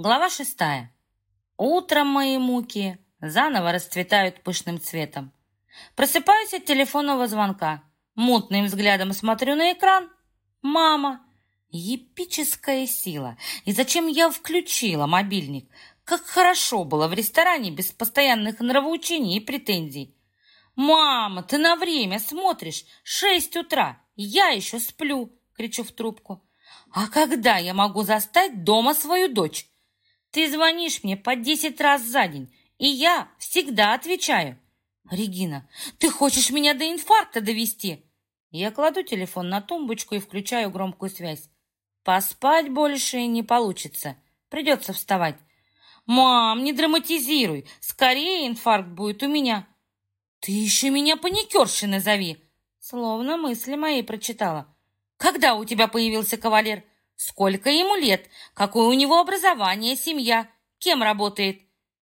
Глава шестая. Утром мои муки заново расцветают пышным цветом. Просыпаюсь от телефонного звонка. Мутным взглядом смотрю на экран. Мама. Епическая сила. И зачем я включила мобильник? Как хорошо было в ресторане без постоянных нравоучений и претензий. «Мама, ты на время смотришь! Шесть утра! Я еще сплю!» — кричу в трубку. «А когда я могу застать дома свою дочь?» Ты звонишь мне по десять раз за день, и я всегда отвечаю. Регина, ты хочешь меня до инфаркта довести? Я кладу телефон на тумбочку и включаю громкую связь. Поспать больше не получится. Придется вставать. Мам, не драматизируй. Скорее инфаркт будет у меня. Ты еще меня паникершей назови. Словно мысли мои прочитала. Когда у тебя появился кавалер? Сколько ему лет? Какое у него образование, семья? Кем работает?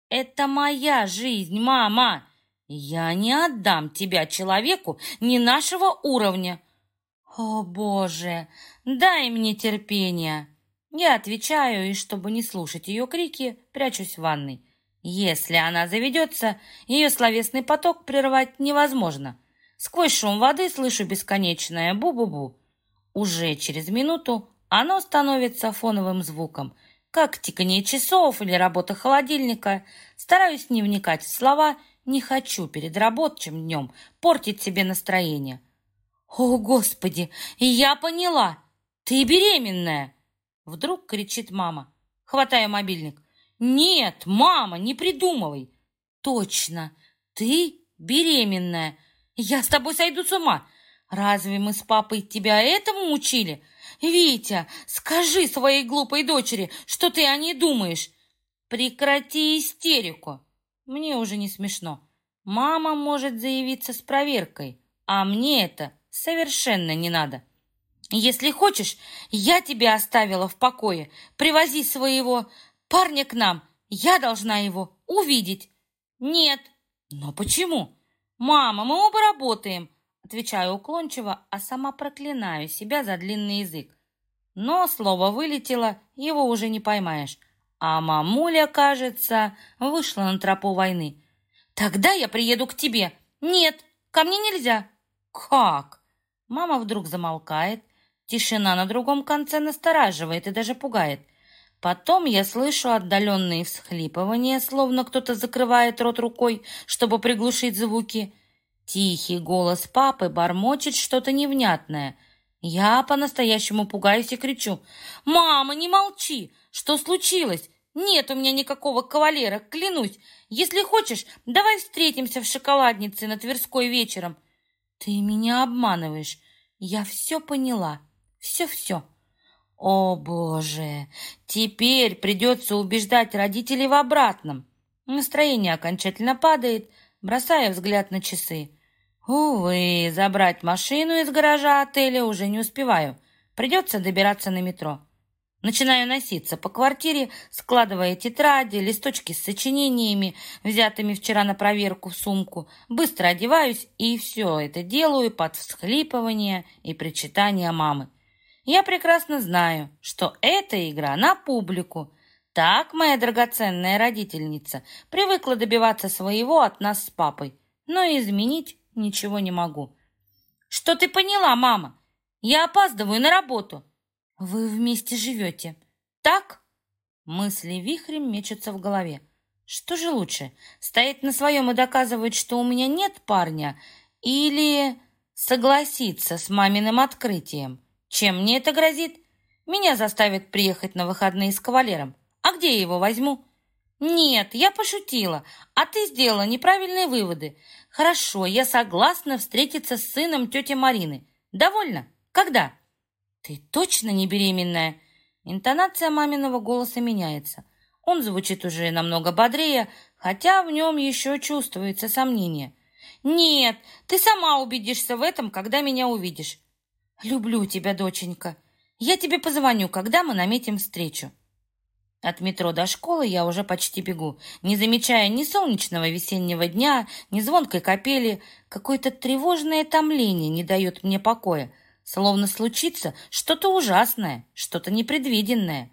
Это моя жизнь, мама. Я не отдам тебя человеку не нашего уровня. О, Боже, дай мне терпения. Я отвечаю, и чтобы не слушать ее крики, прячусь в ванной. Если она заведется, ее словесный поток прервать невозможно. Сквозь шум воды слышу бесконечное бу-бу-бу. Уже через минуту оно становится фоновым звуком, как тикание часов или работа холодильника. Стараюсь не вникать в слова, не хочу перед рабочим днем портить себе настроение. «О, Господи, я поняла! Ты беременная!» Вдруг кричит мама, хватая мобильник. «Нет, мама, не придумывай!» «Точно, ты беременная! Я с тобой сойду с ума! Разве мы с папой тебя этому учили? «Витя, скажи своей глупой дочери, что ты о ней думаешь!» «Прекрати истерику!» Мне уже не смешно. Мама может заявиться с проверкой, а мне это совершенно не надо. Если хочешь, я тебя оставила в покое. Привози своего парня к нам. Я должна его увидеть. Нет. Но почему? Мама, мы оба работаем. Отвечаю уклончиво, а сама проклинаю себя за длинный язык. Но слово вылетело, его уже не поймаешь. А мамуля, кажется, вышла на тропу войны. «Тогда я приеду к тебе». «Нет, ко мне нельзя». «Как?» Мама вдруг замолкает. Тишина на другом конце настораживает и даже пугает. Потом я слышу отдаленные всхлипывания, словно кто-то закрывает рот рукой, чтобы приглушить звуки. Тихий голос папы бормочет что-то невнятное. Я по-настоящему пугаюсь и кричу. «Мама, не молчи! Что случилось? Нет у меня никакого кавалера, клянусь. Если хочешь, давай встретимся в шоколаднице на Тверской вечером». «Ты меня обманываешь. Я все поняла. Все-все». «О, Боже! Теперь придется убеждать родителей в обратном». Настроение окончательно падает, бросая взгляд на часы. Увы, забрать машину из гаража отеля уже не успеваю. Придется добираться на метро. Начинаю носиться по квартире, складывая тетради, листочки с сочинениями, взятыми вчера на проверку в сумку. Быстро одеваюсь и все это делаю под всхлипывание и причитание мамы. Я прекрасно знаю, что эта игра на публику. Так моя драгоценная родительница привыкла добиваться своего от нас с папой, но изменить ничего не могу. Что ты поняла, мама? Я опаздываю на работу. Вы вместе живете. Так? Мысли вихрем мечутся в голове. Что же лучше, стоять на своем и доказывать, что у меня нет парня, или согласиться с маминым открытием? Чем мне это грозит? Меня заставят приехать на выходные с кавалером. А где я его возьму? «Нет, я пошутила, а ты сделала неправильные выводы. Хорошо, я согласна встретиться с сыном тети Марины. Довольно? Когда?» «Ты точно не беременная?» Интонация маминого голоса меняется. Он звучит уже намного бодрее, хотя в нем еще чувствуется сомнение. «Нет, ты сама убедишься в этом, когда меня увидишь». «Люблю тебя, доченька. Я тебе позвоню, когда мы наметим встречу». От метро до школы я уже почти бегу, не замечая ни солнечного весеннего дня, ни звонкой капели. Какое-то тревожное томление не дает мне покоя, словно случится что-то ужасное, что-то непредвиденное.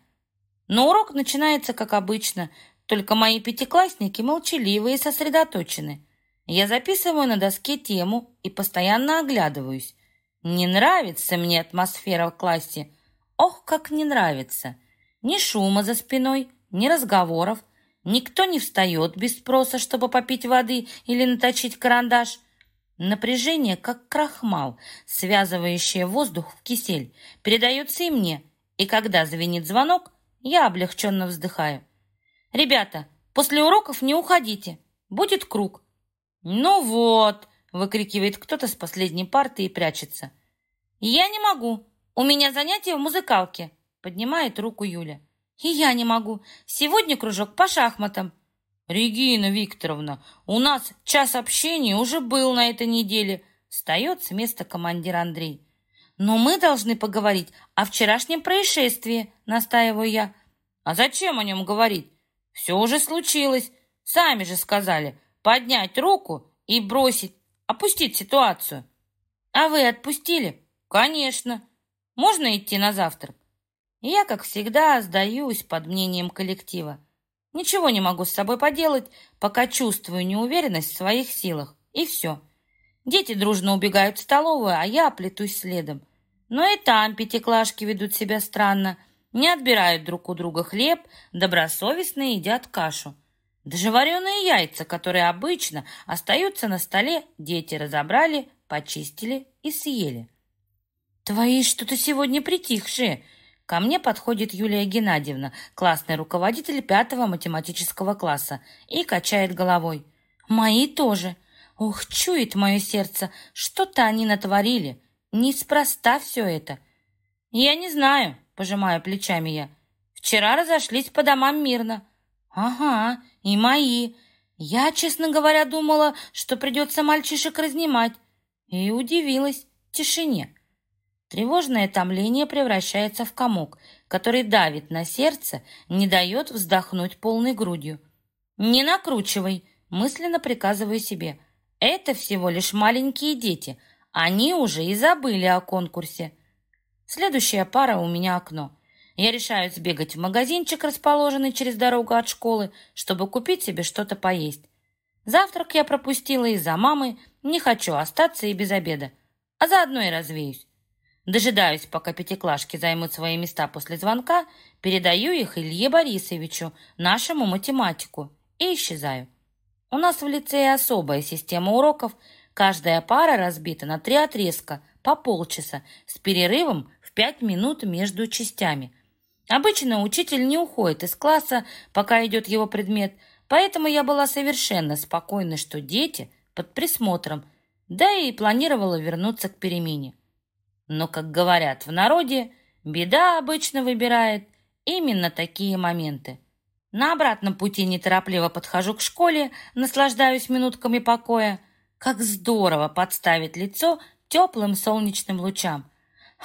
Но урок начинается как обычно, только мои пятиклассники молчаливые и сосредоточены. Я записываю на доске тему и постоянно оглядываюсь. Не нравится мне атмосфера в классе. Ох, как не нравится. Ни шума за спиной, ни разговоров. Никто не встает без спроса, чтобы попить воды или наточить карандаш. Напряжение, как крахмал, связывающее воздух в кисель, передается и мне. И когда звенит звонок, я облегченно вздыхаю. «Ребята, после уроков не уходите. Будет круг». «Ну вот», — выкрикивает кто-то с последней парты и прячется. «Я не могу. У меня занятие в музыкалке», — поднимает руку Юля. «И я не могу. Сегодня кружок по шахматам». «Регина Викторовна, у нас час общения уже был на этой неделе», — встает с места командир Андрей. «Но мы должны поговорить о вчерашнем происшествии», — настаиваю я. «А зачем о нем говорить? Все уже случилось. Сами же сказали поднять руку и бросить, опустить ситуацию». «А вы отпустили?» «Конечно. Можно идти на завтрак?» Я, как всегда, сдаюсь под мнением коллектива. Ничего не могу с собой поделать, пока чувствую неуверенность в своих силах. И все. Дети дружно убегают в столовую, а я плетусь следом. Но и там пятиклашки ведут себя странно. Не отбирают друг у друга хлеб, добросовестно едят кашу. Даже вареные яйца, которые обычно остаются на столе, дети разобрали, почистили и съели. «Твои что-то сегодня притихшие», Ко мне подходит Юлия Геннадьевна, классный руководитель пятого математического класса, и качает головой. «Мои тоже. Ух, чует мое сердце, что-то они натворили. Неспроста все это». «Я не знаю», — пожимаю плечами я. «Вчера разошлись по домам мирно». «Ага, и мои. Я, честно говоря, думала, что придется мальчишек разнимать». И удивилась тишине. Тревожное томление превращается в комок, который давит на сердце, не дает вздохнуть полной грудью. «Не накручивай!» – мысленно приказываю себе. «Это всего лишь маленькие дети. Они уже и забыли о конкурсе». Следующая пара у меня окно. Я решаю сбегать в магазинчик, расположенный через дорогу от школы, чтобы купить себе что-то поесть. Завтрак я пропустила из-за мамы, не хочу остаться и без обеда, а заодно и развеюсь. Дожидаюсь, пока пятиклашки займут свои места после звонка, передаю их Илье Борисовичу, нашему математику, и исчезаю. У нас в лицее особая система уроков. Каждая пара разбита на три отрезка по полчаса с перерывом в пять минут между частями. Обычно учитель не уходит из класса, пока идет его предмет, поэтому я была совершенно спокойна, что дети под присмотром, да и планировала вернуться к перемене. Но, как говорят в народе, беда обычно выбирает именно такие моменты. На обратном пути неторопливо подхожу к школе, наслаждаюсь минутками покоя. Как здорово подставить лицо теплым солнечным лучам.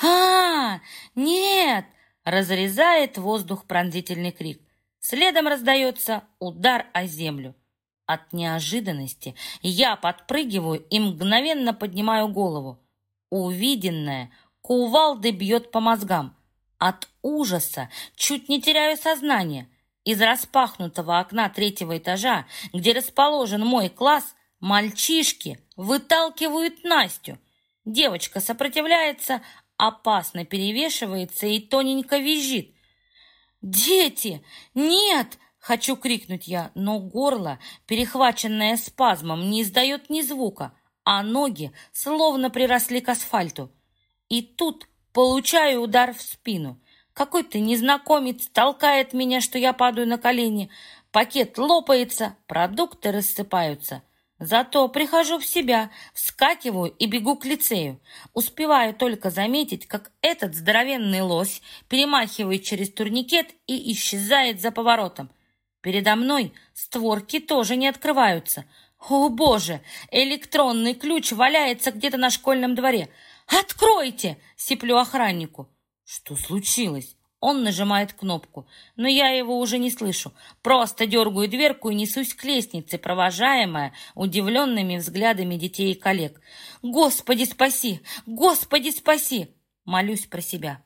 «А, нет!» — разрезает воздух пронзительный крик. Следом раздается удар о землю. От неожиданности я подпрыгиваю и мгновенно поднимаю голову. Увиденное кувалды бьет по мозгам. От ужаса чуть не теряю сознание. Из распахнутого окна третьего этажа, где расположен мой класс, мальчишки выталкивают Настю. Девочка сопротивляется, опасно перевешивается и тоненько визжит. «Дети! Нет!» — хочу крикнуть я, но горло, перехваченное спазмом, не издает ни звука а ноги словно приросли к асфальту. И тут получаю удар в спину. Какой-то незнакомец толкает меня, что я падаю на колени. Пакет лопается, продукты рассыпаются. Зато прихожу в себя, вскакиваю и бегу к лицею. Успеваю только заметить, как этот здоровенный лось перемахивает через турникет и исчезает за поворотом. Передо мной створки тоже не открываются — «О, боже! Электронный ключ валяется где-то на школьном дворе! Откройте!» — сиплю охраннику. «Что случилось?» Он нажимает кнопку, но я его уже не слышу. Просто дергаю дверку и несусь к лестнице, провожаемая удивленными взглядами детей и коллег. «Господи, спаси! Господи, спаси!» Молюсь про себя.